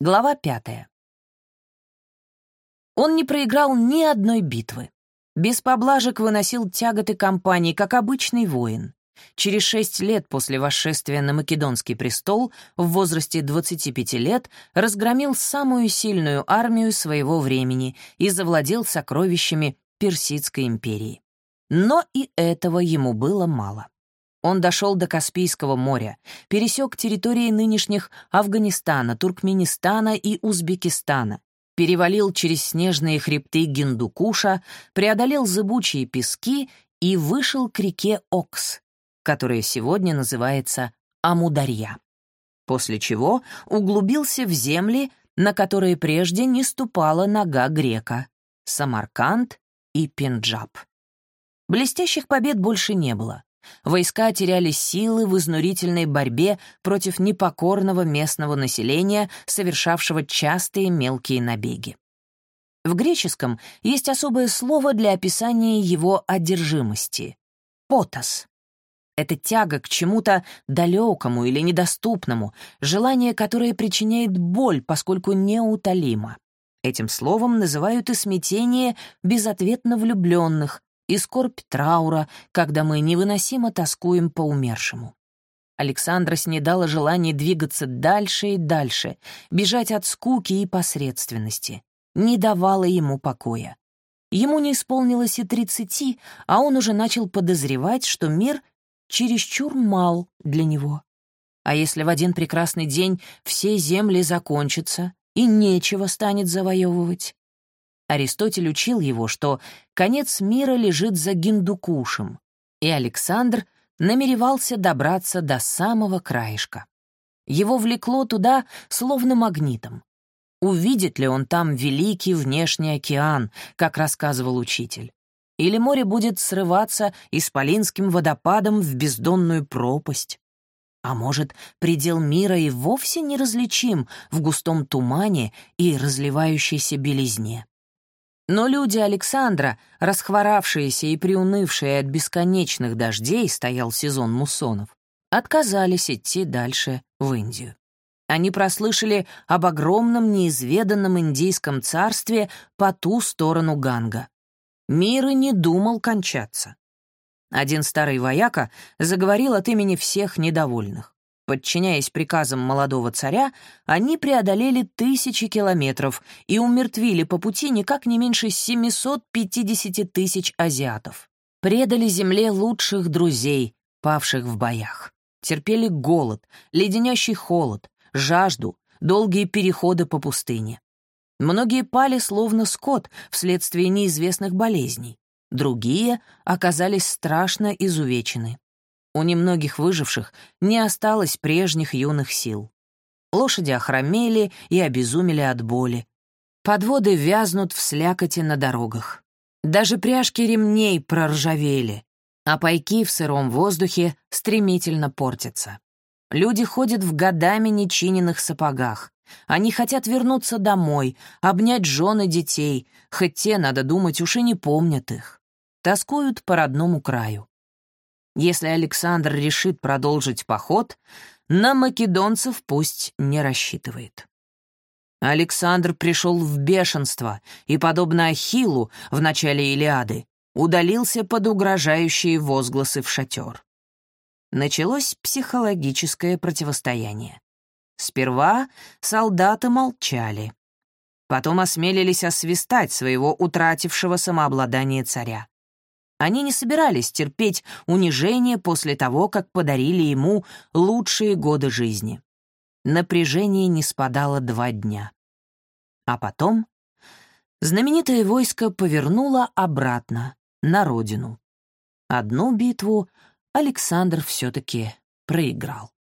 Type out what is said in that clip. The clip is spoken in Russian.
Глава пятая. Он не проиграл ни одной битвы. Без поблажек выносил тяготы кампании, как обычный воин. Через шесть лет после восшествия на Македонский престол в возрасте 25 лет разгромил самую сильную армию своего времени и завладел сокровищами Персидской империи. Но и этого ему было мало. Он дошел до Каспийского моря, пересек территории нынешних Афганистана, Туркменистана и Узбекистана, перевалил через снежные хребты Гиндукуша, преодолел зыбучие пески и вышел к реке Окс, которая сегодня называется Амударья. После чего углубился в земли, на которые прежде не ступала нога грека — Самарканд и Пенджаб. Блестящих побед больше не было. Войска теряли силы в изнурительной борьбе против непокорного местного населения, совершавшего частые мелкие набеги. В греческом есть особое слово для описания его одержимости — «потос». Это тяга к чему-то далекому или недоступному, желание, которое причиняет боль, поскольку неутолимо. Этим словом называют и смятение безответно влюбленных, и скорбь траура, когда мы невыносимо тоскуем по умершему. Александра снедала желание двигаться дальше и дальше, бежать от скуки и посредственности. Не давала ему покоя. Ему не исполнилось и тридцати, а он уже начал подозревать, что мир чересчур мал для него. А если в один прекрасный день все земли закончатся и нечего станет завоевывать? Аристотель учил его, что конец мира лежит за Гиндукушем, и Александр намеревался добраться до самого краешка. Его влекло туда словно магнитом. Увидит ли он там великий внешний океан, как рассказывал учитель? Или море будет срываться исполинским водопадом в бездонную пропасть? А может, предел мира и вовсе неразличим в густом тумане и разливающейся белизне? Но люди Александра, расхворавшиеся и приунывшие от бесконечных дождей, стоял сезон муссонов, отказались идти дальше в Индию. Они прослышали об огромном неизведанном индийском царстве по ту сторону Ганга. Мир и не думал кончаться. Один старый вояка заговорил от имени всех недовольных. Подчиняясь приказам молодого царя, они преодолели тысячи километров и умертвили по пути никак не меньше 750 тысяч азиатов. Предали земле лучших друзей, павших в боях. Терпели голод, леденящий холод, жажду, долгие переходы по пустыне. Многие пали словно скот вследствие неизвестных болезней. Другие оказались страшно изувечены. У немногих выживших не осталось прежних юных сил. Лошади охромели и обезумели от боли. Подводы вязнут в слякоти на дорогах. Даже пряжки ремней проржавели, а пайки в сыром воздухе стремительно портятся. Люди ходят в годами нечиненных сапогах. Они хотят вернуться домой, обнять жены детей, хоть те, надо думать, уж и не помнят их. Тоскуют по родному краю. Если Александр решит продолжить поход, на македонцев пусть не рассчитывает. Александр пришел в бешенство и, подобно Ахиллу в начале Илиады, удалился под угрожающие возгласы в шатер. Началось психологическое противостояние. Сперва солдаты молчали. Потом осмелились освистать своего утратившего самообладание царя. Они не собирались терпеть унижение после того, как подарили ему лучшие годы жизни. Напряжение не спадало два дня. А потом знаменитое войско повернуло обратно, на родину. Одну битву Александр все-таки проиграл.